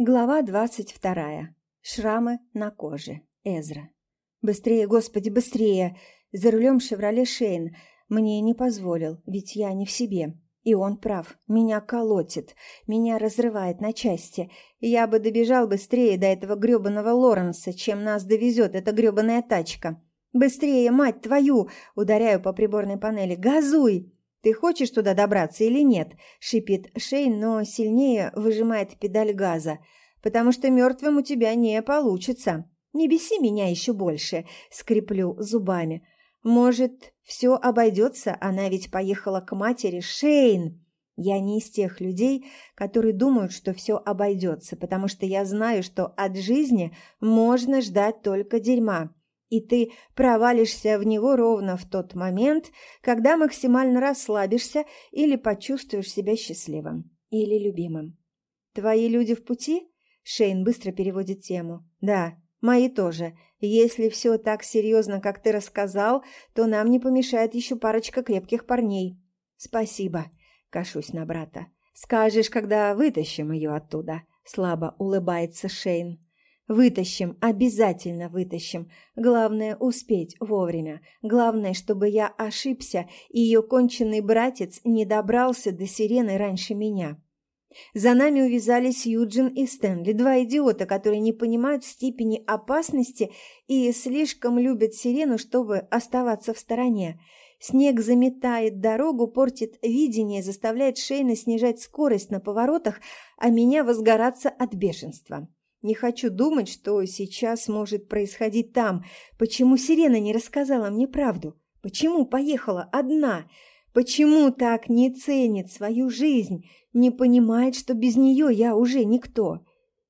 Глава двадцать вторая. Шрамы на коже. Эзра. «Быстрее, Господи, быстрее!» За рулем «Шевроле Шейн» мне не позволил, ведь я не в себе. И он прав. Меня колотит. Меня разрывает на части. Я бы добежал быстрее до этого грёбаного Лоренса, чем нас довезет эта грёбаная тачка. «Быстрее, мать твою!» Ударяю по приборной панели. «Газуй!» «Ты хочешь туда добраться или нет?» – шипит Шейн, но сильнее выжимает педаль газа. «Потому что мертвым у тебя не получится. Не беси меня еще больше», – скреплю зубами. «Может, все обойдется? Она ведь поехала к матери. Шейн!» Я не из тех людей, которые думают, что все обойдется, потому что я знаю, что от жизни можно ждать только дерьма и ты провалишься в него ровно в тот момент, когда максимально расслабишься или почувствуешь себя счастливым или любимым. «Твои люди в пути?» Шейн быстро переводит тему. «Да, мои тоже. Если все так серьезно, как ты рассказал, то нам не помешает еще парочка крепких парней». «Спасибо», — кашусь на брата. «Скажешь, когда вытащим ее оттуда?» Слабо улыбается Шейн. Вытащим, обязательно вытащим. Главное – успеть вовремя. Главное, чтобы я ошибся, и ее конченый братец не добрался до сирены раньше меня. За нами увязались Юджин и Стэнли, два идиота, которые не понимают степени опасности и слишком любят сирену, чтобы оставаться в стороне. Снег заметает дорогу, портит видение, заставляет Шейна снижать скорость на поворотах, а меня возгораться от бешенства. Не хочу думать, что сейчас может происходить там. Почему Сирена не рассказала мне правду? Почему поехала одна? Почему так не ценит свою жизнь? Не понимает, что без нее я уже никто?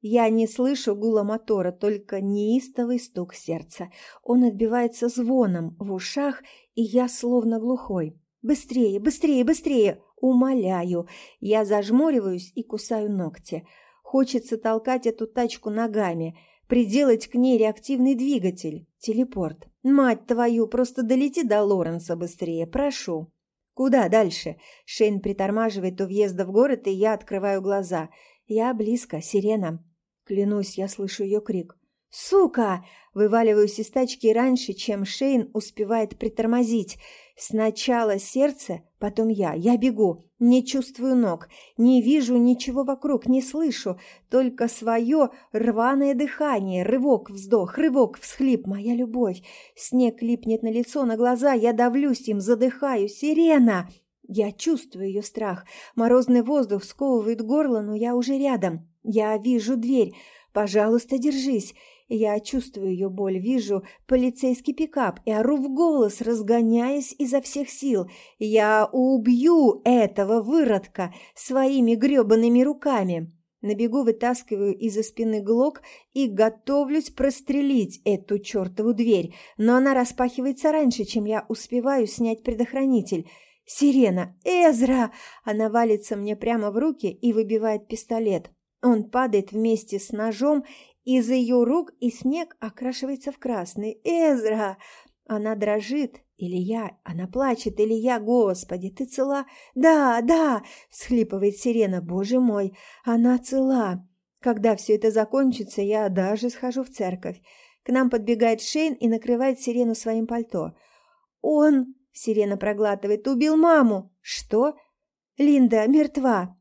Я не слышу гула мотора, только неистовый стук сердца. Он отбивается звоном в ушах, и я словно глухой. Быстрее, быстрее, быстрее! Умоляю! Я зажмуриваюсь и кусаю ногти. Хочется толкать эту тачку ногами, приделать к ней реактивный двигатель, телепорт. Мать твою, просто долети до Лоренса быстрее, прошу. Куда дальше? Шейн притормаживает у въезда в город, и я открываю глаза. Я близко, сирена. Клянусь, я слышу ее крик. «Сука!» Вываливаюсь из тачки раньше, чем Шейн успевает притормозить. Сначала сердце, потом я. Я бегу, не чувствую ног, не вижу ничего вокруг, не слышу, только свое рваное дыхание, рывок, вздох, рывок, всхлип, моя любовь. Снег липнет на лицо, на глаза, я давлюсь им, задыхаю. Сирена! Я чувствую ее страх. Морозный воздух сковывает горло, но я уже рядом. Я вижу дверь. Пожалуйста, держись. Я чувствую ее боль, вижу полицейский пикап и ору в голос, разгоняясь изо всех сил. Я убью этого выродка своими гребаными руками. На бегу вытаскиваю из-за спины глок и готовлюсь прострелить эту чертову дверь, но она распахивается раньше, чем я успеваю снять предохранитель. «Сирена! Эзра!» Она валится мне прямо в руки и выбивает пистолет. Он падает вместе с ножом, из ее рук и снег окрашивается в красный. «Эзра!» Она дрожит, или я, она плачет, или я, Господи, ты цела? Да, да, всхлипывает сирена, Боже мой, она цела. Когда все это закончится, я даже схожу в церковь. К нам подбегает Шейн и накрывает сирену своим пальто. Он, сирена проглатывает, убил маму. Что? Линда мертва.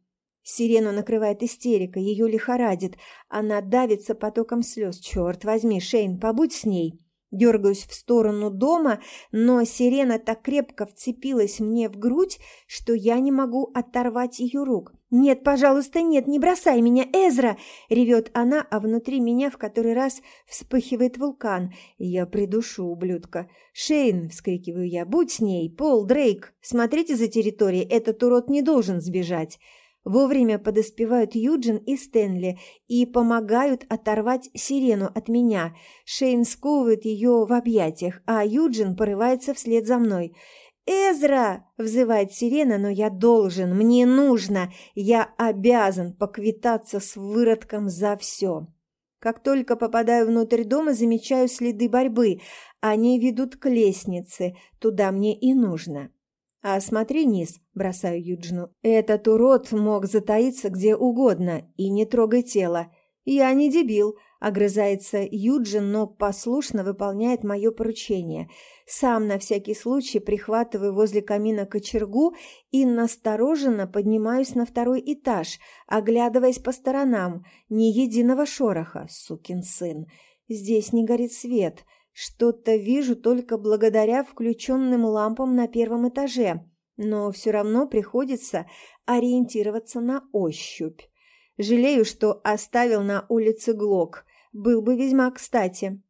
Сирену накрывает истерика, ее лихорадит. Она давится потоком слез. «Черт возьми, Шейн, побудь с ней!» Дергаюсь в сторону дома, но сирена так крепко вцепилась мне в грудь, что я не могу оторвать ее рук. «Нет, пожалуйста, нет, не бросай меня, Эзра!» — ревет она, а внутри меня в который раз вспыхивает вулкан. Я придушу, ублюдка. «Шейн!» — вскрикиваю я. «Будь с ней! Пол, Дрейк! Смотрите за территорией, этот урод не должен сбежать!» Вовремя подоспевают Юджин и Стэнли и помогают оторвать сирену от меня. Шейн сковывает ее в объятиях, а Юджин порывается вслед за мной. «Эзра!» – взывает сирена, но я должен, мне нужно, я обязан поквитаться с выродком за все. Как только попадаю внутрь дома, замечаю следы борьбы. Они ведут к лестнице, туда мне и нужно. «А смотри низ», – бросаю Юджину. «Этот урод мог затаиться где угодно, и не трогай тело. «Я не дебил», — огрызается Юджин, но послушно выполняет мое поручение. Сам на всякий случай прихватываю возле камина кочергу и настороженно поднимаюсь на второй этаж, оглядываясь по сторонам. Ни единого шороха, сукин сын. Здесь не горит свет. Что-то вижу только благодаря включенным лампам на первом этаже, но все равно приходится ориентироваться на ощупь. Жалею, что оставил на улице Глок. Был бы весьма кстати.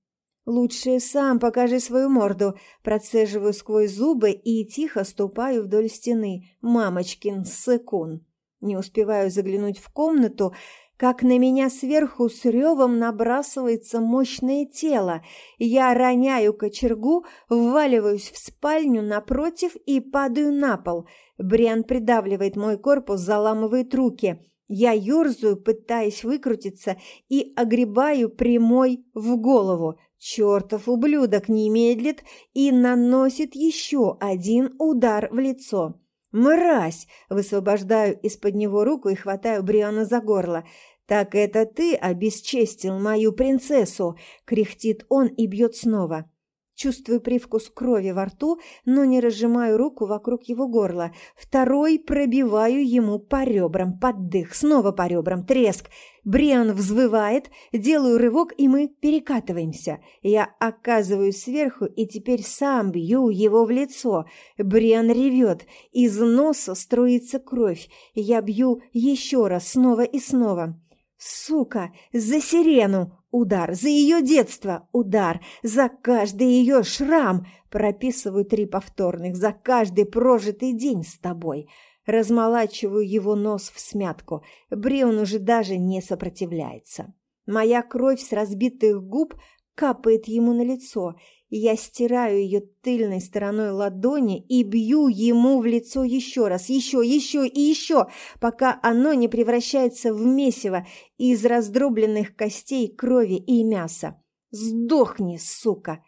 Лучше сам покажи свою морду. Процеживаю сквозь зубы и тихо ступаю вдоль стены. Мамочкин сыкун. Не успеваю заглянуть в комнату, как на меня сверху с ревом набрасывается мощное тело. Я роняю кочергу, вваливаюсь в спальню напротив и падаю на пол. Бриан придавливает мой корпус, заламывает руки. Я ерзаю, пытаясь выкрутиться, и огребаю прямой в голову. Чертов ублюдок не медлит и наносит еще один удар в лицо. «Мразь!» – высвобождаю из-под него руку и хватаю Бриана за горло. «Так это ты обесчестил мою принцессу!» – кряхтит он и бьет снова. Чувствую привкус крови во рту, но не разжимаю руку вокруг его горла. Второй пробиваю ему по ребрам, под дых, снова по ребрам, треск. Бриан взвывает, делаю рывок, и мы перекатываемся. Я оказываюсь сверху и теперь сам бью его в лицо. Бриан ревет, из носа струится кровь. Я бью еще раз, снова и снова. «Сука! За сирену!» Удар за ее детство, удар за каждый ее шрам. Прописываю три повторных за каждый прожитый день с тобой. Размолачиваю его нос в смятку. Брион уже даже не сопротивляется. Моя кровь с разбитых губ капает ему на лицо. Я стираю ее тыльной стороной ладони и бью ему в лицо еще раз, еще, еще и еще, пока оно не превращается в месиво из раздробленных костей, крови и мяса. «Сдохни, сука!»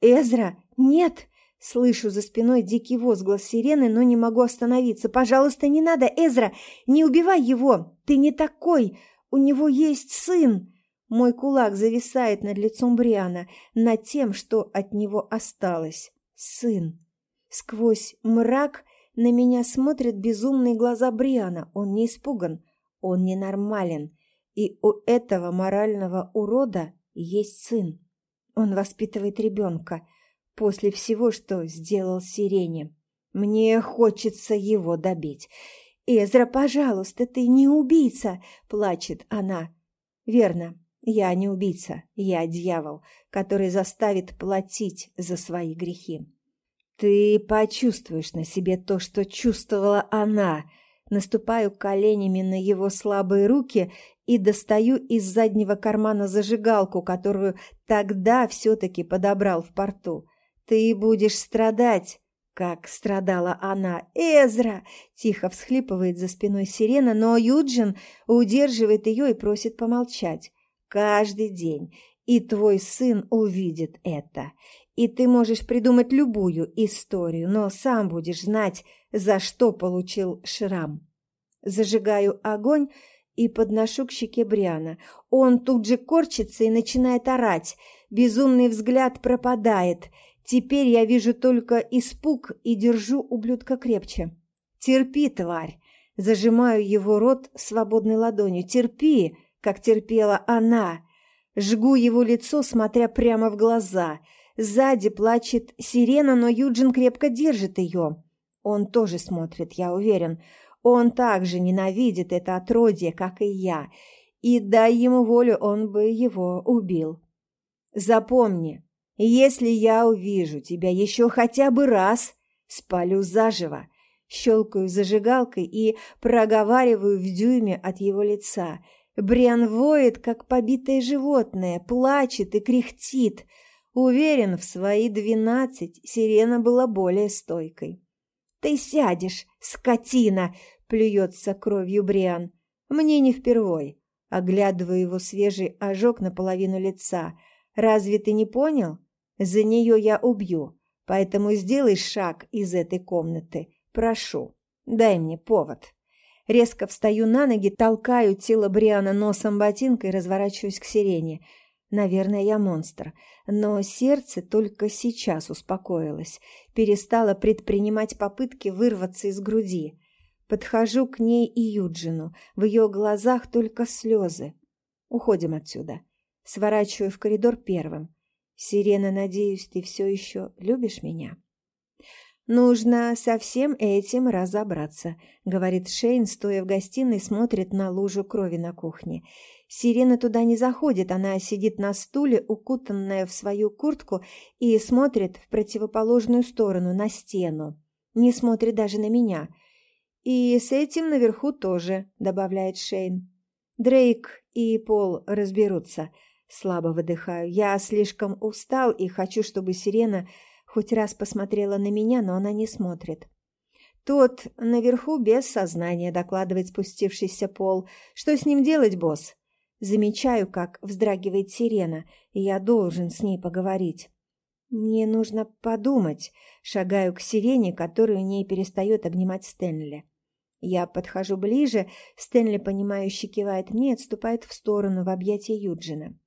«Эзра, нет!» Слышу за спиной дикий возглас сирены, но не могу остановиться. «Пожалуйста, не надо, Эзра! Не убивай его! Ты не такой! У него есть сын!» Мой кулак зависает над лицом Бриана, над тем, что от него осталось. Сын. Сквозь мрак на меня смотрят безумные глаза Бриана. Он не испуган, он ненормален. И у этого морального урода есть сын. Он воспитывает ребенка после всего, что сделал Сирене. Мне хочется его добить. «Эзра, пожалуйста, ты не убийца!» – плачет она. «Верно, я не убийца, я дьявол, который заставит платить за свои грехи. Ты почувствуешь на себе то, что чувствовала она. Наступаю коленями на его слабые руки и достаю из заднего кармана зажигалку, которую тогда все-таки подобрал в порту. Ты будешь страдать, как страдала она. «Эзра!» – тихо всхлипывает за спиной сирена, но Юджин удерживает ее и просит помолчать каждый день, и твой сын увидит это. И ты можешь придумать любую историю, но сам будешь знать, за что получил шрам. Зажигаю огонь и подношу к щеке Бриана. Он тут же корчится и начинает орать. Безумный взгляд пропадает. Теперь я вижу только испуг и держу ублюдка крепче. «Терпи, тварь!» Зажимаю его рот свободной ладонью. «Терпи!» Как терпела она. Жгу его лицо, смотря прямо в глаза. Сзади плачет сирена, но Юджин крепко держит ее. Он тоже смотрит, я уверен. Он также ненавидит это отродье, как и я. И дай ему волю, он бы его убил. Запомни, если я увижу тебя еще хотя бы раз, спалю заживо. Щелкаю зажигалкой и проговариваю в дюйме от его лица – Бриан воет, как побитое животное, плачет и кряхтит. Уверен, в свои двенадцать сирена была более стойкой. «Ты сядешь, скотина!» – плюется кровью Бриан. «Мне не впервой». Оглядываю его свежий ожог наполовину лица. «Разве ты не понял? За нее я убью, поэтому сделай шаг из этой комнаты. Прошу, дай мне повод». Резко встаю на ноги, толкаю тело Бриана носом ботинка и разворачиваюсь к сирене. Наверное, я монстр. Но сердце только сейчас успокоилось. Перестало предпринимать попытки вырваться из груди. Подхожу к ней и Юджину. В ее глазах только слезы. Уходим отсюда. Сворачиваю в коридор первым. Сирена, надеюсь, ты все еще любишь меня? «Нужно со всем этим разобраться», — говорит Шейн, стоя в гостиной, смотрит на лужу крови на кухне. Сирена туда не заходит, она сидит на стуле, укутанная в свою куртку, и смотрит в противоположную сторону, на стену. Не смотрит даже на меня. «И с этим наверху тоже», — добавляет Шейн. «Дрейк и Пол разберутся». Слабо выдыхаю. Я слишком устал и хочу, чтобы Сирена Хоть раз посмотрела на меня, но она не смотрит. Тот наверху без сознания, докладывает спустившийся пол. Что с ним делать, босс? Замечаю, как вздрагивает сирена, и я должен с ней поговорить. Мне нужно подумать. Шагаю к сирене, которую не перестает обнимать Стэнли. Я подхожу ближе, Стэнли, понимающе кивает мне, отступает в сторону в объятия Юджина.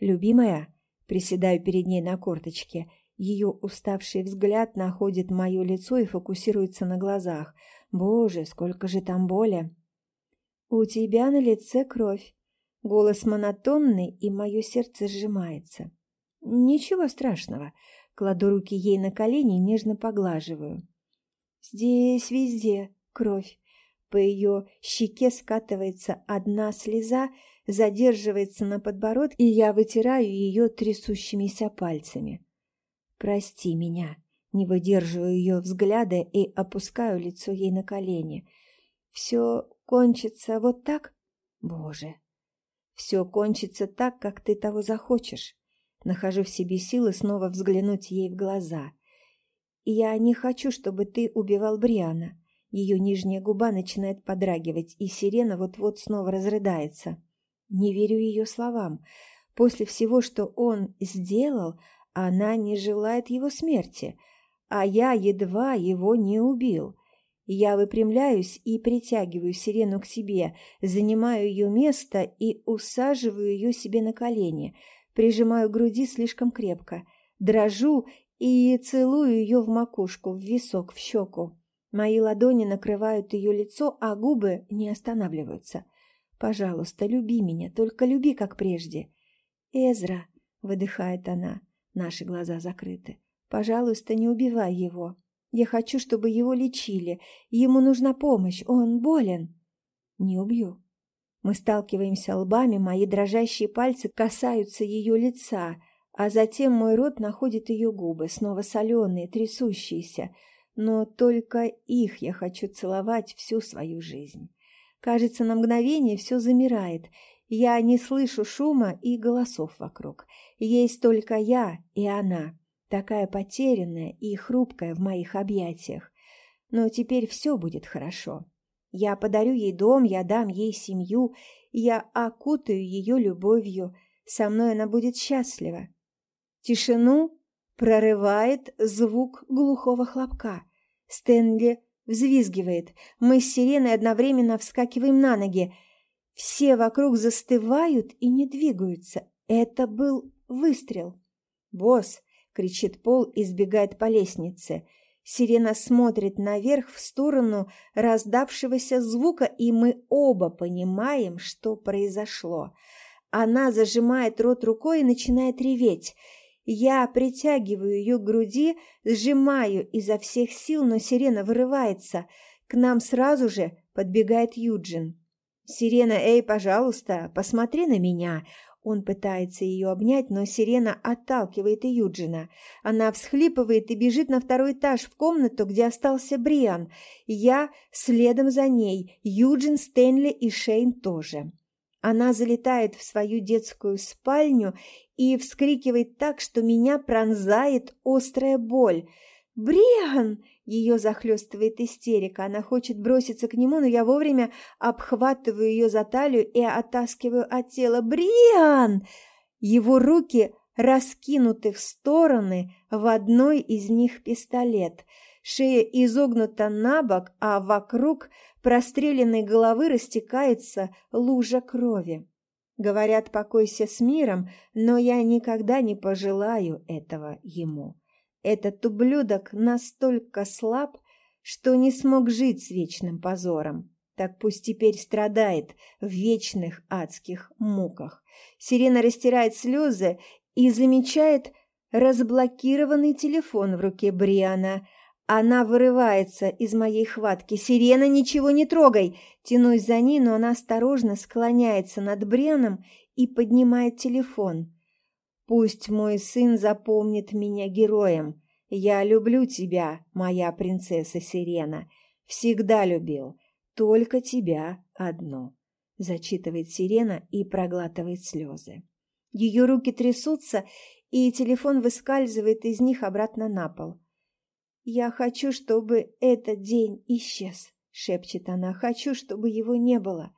«Любимая?» Приседаю перед ней на корточке. Ее уставший взгляд находит мое лицо и фокусируется на глазах. Боже, сколько же там боли! У тебя на лице кровь. Голос монотонный, и мое сердце сжимается. Ничего страшного. Кладу руки ей на колени и нежно поглаживаю. Здесь везде кровь. По ее щеке скатывается одна слеза, задерживается на подбородке, и я вытираю ее трясущимися пальцами. «Прости меня». Не выдерживаю ее взгляда и опускаю лицо ей на колени. «Все кончится вот так? Боже!» «Все кончится так, как ты того захочешь». Нахожу в себе силы снова взглянуть ей в глаза. «Я не хочу, чтобы ты убивал Бриана». Ее нижняя губа начинает подрагивать, и сирена вот-вот снова разрыдается. Не верю ее словам. После всего, что он сделал, она не желает его смерти, а я едва его не убил. Я выпрямляюсь и притягиваю сирену к себе, занимаю ее место и усаживаю ее себе на колени, прижимаю груди слишком крепко, дрожу и целую ее в макушку, в висок, в щеку. Мои ладони накрывают ее лицо, а губы не останавливаются. «Пожалуйста, люби меня, только люби, как прежде». «Эзра», — выдыхает она, Наши глаза закрыты. Пожалуйста, не убивай его. Я хочу, чтобы его лечили. Ему нужна помощь. Он болен. Не убью. Мы сталкиваемся лбами, мои дрожащие пальцы касаются ее лица, а затем мой рот находит ее губы, снова соленые, трясущиеся. Но только их я хочу целовать всю свою жизнь. Кажется, на мгновение все замирает, я не слышу шума и голосов вокруг. Есть только я и она, такая потерянная и хрупкая в моих объятиях. Но теперь все будет хорошо. Я подарю ей дом, я дам ей семью, я окутаю ее любовью. Со мной она будет счастлива. Тишину прорывает звук глухого хлопка. Стэнли взвизгивает. Мы с Сиреной одновременно вскакиваем на ноги. Все вокруг застывают и не двигаются. Это был выстрел. «Босс!» — кричит Пол и сбегает по лестнице. Сирена смотрит наверх в сторону раздавшегося звука, и мы оба понимаем, что произошло. Она зажимает рот рукой и начинает реветь. Я притягиваю ее к груди, сжимаю изо всех сил, но сирена вырывается. К нам сразу же подбегает Юджин. «Сирена, эй, пожалуйста, посмотри на меня!» Он пытается ее обнять, но Сирена отталкивает и Юджина. Она всхлипывает и бежит на второй этаж в комнату, где остался Бриан. Я следом за ней, Юджин, Стэнли и Шейн тоже. Она залетает в свою детскую спальню и вскрикивает так, что меня пронзает острая боль. «Бриан!» Ее захлестывает истерика. Она хочет броситься к нему, но я вовремя обхватываю ее за талию и оттаскиваю от тела. «Бриан!» Его руки раскинуты в стороны, в одной из них пистолет. Шея изогнута на бок, а вокруг простреленной головы растекается лужа крови. Говорят, покойся с миром, но я никогда не пожелаю этого ему. Этот ублюдок настолько слаб, что не смог жить с вечным позором. Так пусть теперь страдает в вечных адских муках. Сирена растирает слезы и замечает разблокированный телефон в руке Бриана. Она вырывается из моей хватки. «Сирена, ничего не трогай!» Тянусь за ней, но она осторожно склоняется над Брианом и поднимает телефон. «Пусть мой сын запомнит меня героем. Я люблю тебя, моя принцесса Сирена. Всегда любил. Только тебя одну», — зачитывает Сирена и проглатывает слезы. Ее руки трясутся, и телефон выскальзывает из них обратно на пол. «Я хочу, чтобы этот день исчез», — шепчет она. «Хочу, чтобы его не было».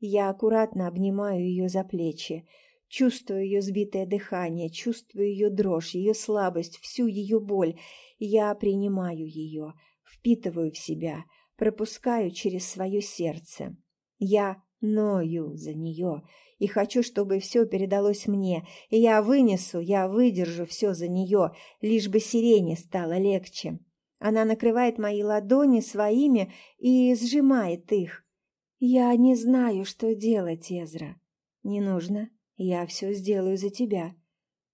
Я аккуратно обнимаю ее за плечи, чувствую ее сбитое дыхание, чувствую ее дрожь, ее слабость, всю ее боль. Я принимаю ее, впитываю в себя, пропускаю через свое сердце. Я ною за нее и хочу, чтобы все передалось мне. Я вынесу, я выдержу все за нее, лишь бы сирене стало легче. Она накрывает мои ладони своими и сжимает их. Я не знаю, что делать, Эзра. Не нужно, я все сделаю за тебя.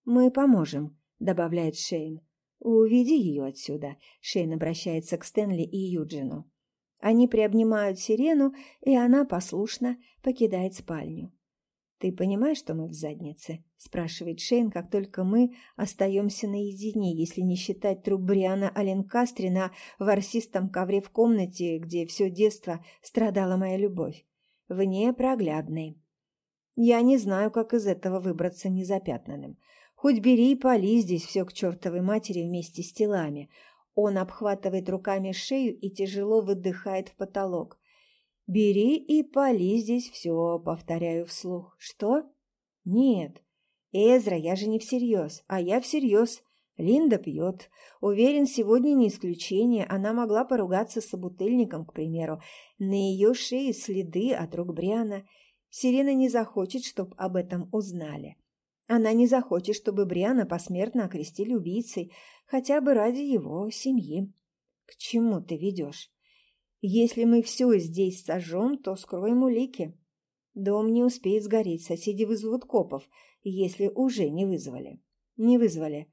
Мы поможем, добавляет Шейн. Уведи ее отсюда. Шейн обращается к Стэнли и Юджину. Они приобнимают сирену, и она послушно покидает спальню. «Ты понимаешь, что мы в заднице?» – спрашивает Шейн, как только мы остаемся наедине, если не считать труп Бриана Аленкастри на ворсистом ковре в комнате, где все детство страдала моя любовь. Вне проглядной. Я не знаю, как из этого выбраться незапятнанным. Хоть бери и пали здесь все к чертовой матери вместе с телами. Он обхватывает руками шею и тяжело выдыхает в потолок. «Бери и пали здесь все», — повторяю вслух. «Что?» «Нет. Эзра, я же не всерьез, а я всерьез. Линда пьет. Уверен, сегодня не исключение. Она могла поругаться с собутыльником, к примеру. На ее шее следы от рук Бриана. Сирена не захочет, чтобы об этом узнали. Она не захочет, чтобы Бриана посмертно окрестили убийцей, хотя бы ради его семьи. К чему ты ведешь? Если мы все здесь сожжем, то скроем улики. Дом не успеет сгореть, соседи вызовут копов, если уже не вызвали. Не вызвали.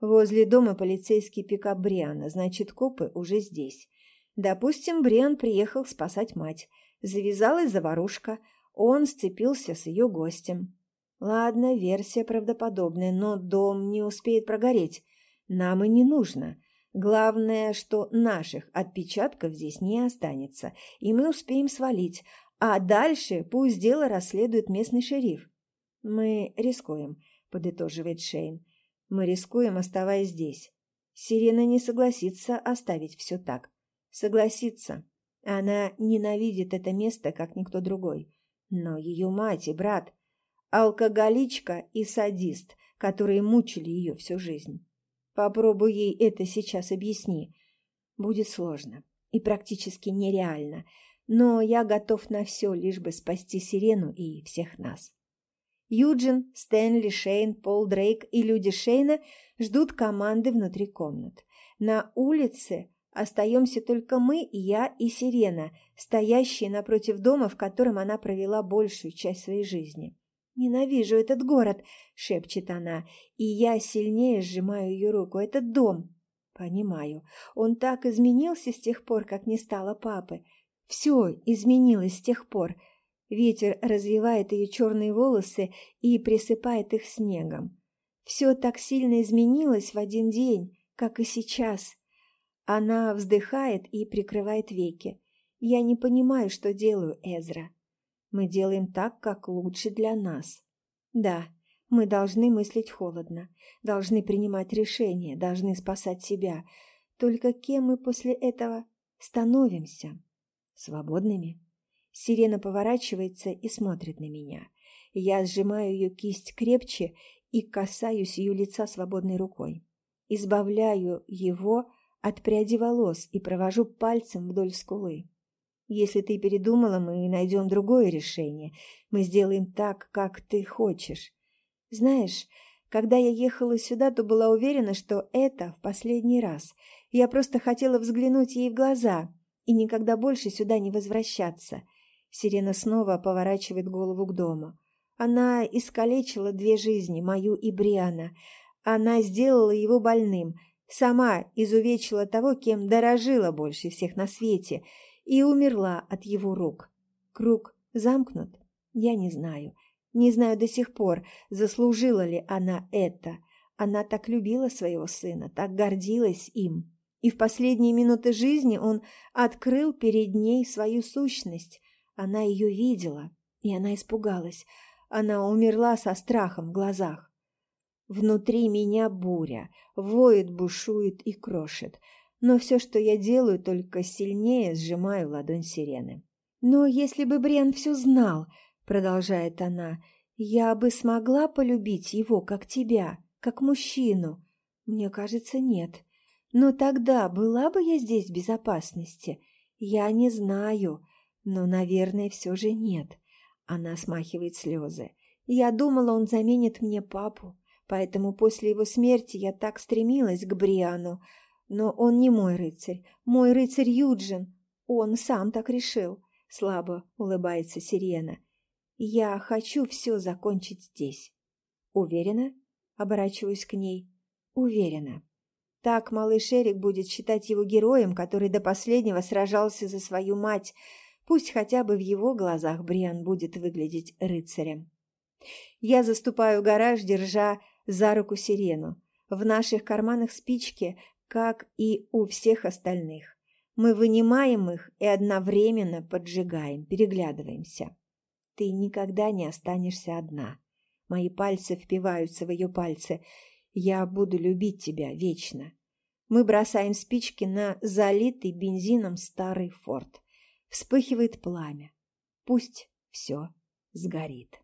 Возле дома полицейский пикап Бриана, значит, копы уже здесь. Допустим, Бриан приехал спасать мать. Завязалась заварушка, он сцепился с ее гостем. Ладно, версия правдоподобная, но дом не успеет прогореть. Нам и не нужно. Главное, что наших отпечатков здесь не останется, и мы успеем свалить, а дальше пусть дело расследует местный шериф. Мы рискуем, подытоживает Шейн. Мы рискуем, оставаясь здесь. Сирена не согласится оставить все так. Согласится. Она ненавидит это место, как никто другой. Но ее мать и брат алкоголичка и садист, которые мучили ее всю жизнь. Попробуй ей это сейчас объясни. Будет сложно и практически нереально, но я готов на все, лишь бы спасти Сирену и всех нас. Юджин, Стэнли, Шейн, Пол Дрейк и люди Шейна ждут команды внутри комнат. На улице остаемся только мы, я и Сирена, стоящие напротив дома, в котором она провела большую часть своей жизни. «Ненавижу этот город!» — шепчет она, и я сильнее сжимаю ее руку. «Этот дом!» «Понимаю. Он так изменился с тех пор, как не стало папы. Все изменилось с тех пор. Ветер развивает ее черные волосы и присыпает их снегом. Все так сильно изменилось в один день, как и сейчас. Она вздыхает и прикрывает веки. Я не понимаю, что делаю, Эзра. Мы делаем так, как лучше для нас. Да, мы должны мыслить холодно, должны принимать решения, должны спасать себя. Только кем мы после этого становимся? Свободными? Сирена поворачивается и смотрит на меня. Я сжимаю ее кисть крепче и касаюсь ее лица свободной рукой. Избавляю его от пряди волос и провожу пальцем вдоль скулы. Если ты передумала, мы найдем другое решение. Мы сделаем так, как ты хочешь. Знаешь, когда я ехала сюда, то была уверена, что это в последний раз. Я просто хотела взглянуть ей в глаза и никогда больше сюда не возвращаться. Сирена снова поворачивает голову к дому. Она искалечила две жизни, мою и Бриана. Она сделала его больным, сама изувечила того, кем дорожила больше всех на свете, и умерла от его рук. Круг замкнут? Я не знаю. Не знаю до сих пор, заслужила ли она это. Она так любила своего сына, так гордилась им. И в последние минуты жизни он открыл перед ней свою сущность. Она ее видела, и она испугалась. Она умерла со страхом в глазах. Внутри меня буря, воет, бушует и крошит. Но все, что я делаю, только сильнее сжимаю ладонь сирены. Но если бы Брен все знал, продолжает она, я бы смогла полюбить его, как тебя, как мужчину. Мне кажется, нет. Но тогда была бы я здесь в безопасности? Я не знаю, но, наверное, все же нет. Она смахивает слезы. Я думала, он заменит мне папу, поэтому после его смерти я так стремилась к Бриану. Но он не мой рыцарь, мой рыцарь Юджин. Он сам так решил. Слабо улыбается Сирена. Я хочу все закончить здесь. Уверена? Оборачиваюсь к ней. Уверена. Так малыш Эрик будет считать его героем, который до последнего сражался за свою мать. Пусть хотя бы в его глазах Бриан будет выглядеть рыцарем. Я заступаю в гараж, держа за руку сирену. В наших карманах спички, как и у всех остальных. Мы вынимаем их и одновременно поджигаем, переглядываемся. Ты никогда не останешься одна. Мои пальцы впиваются в ее пальцы. Я буду любить тебя вечно. Мы бросаем спички на залитый бензином старый форт. Вспыхивает пламя. Пусть все сгорит.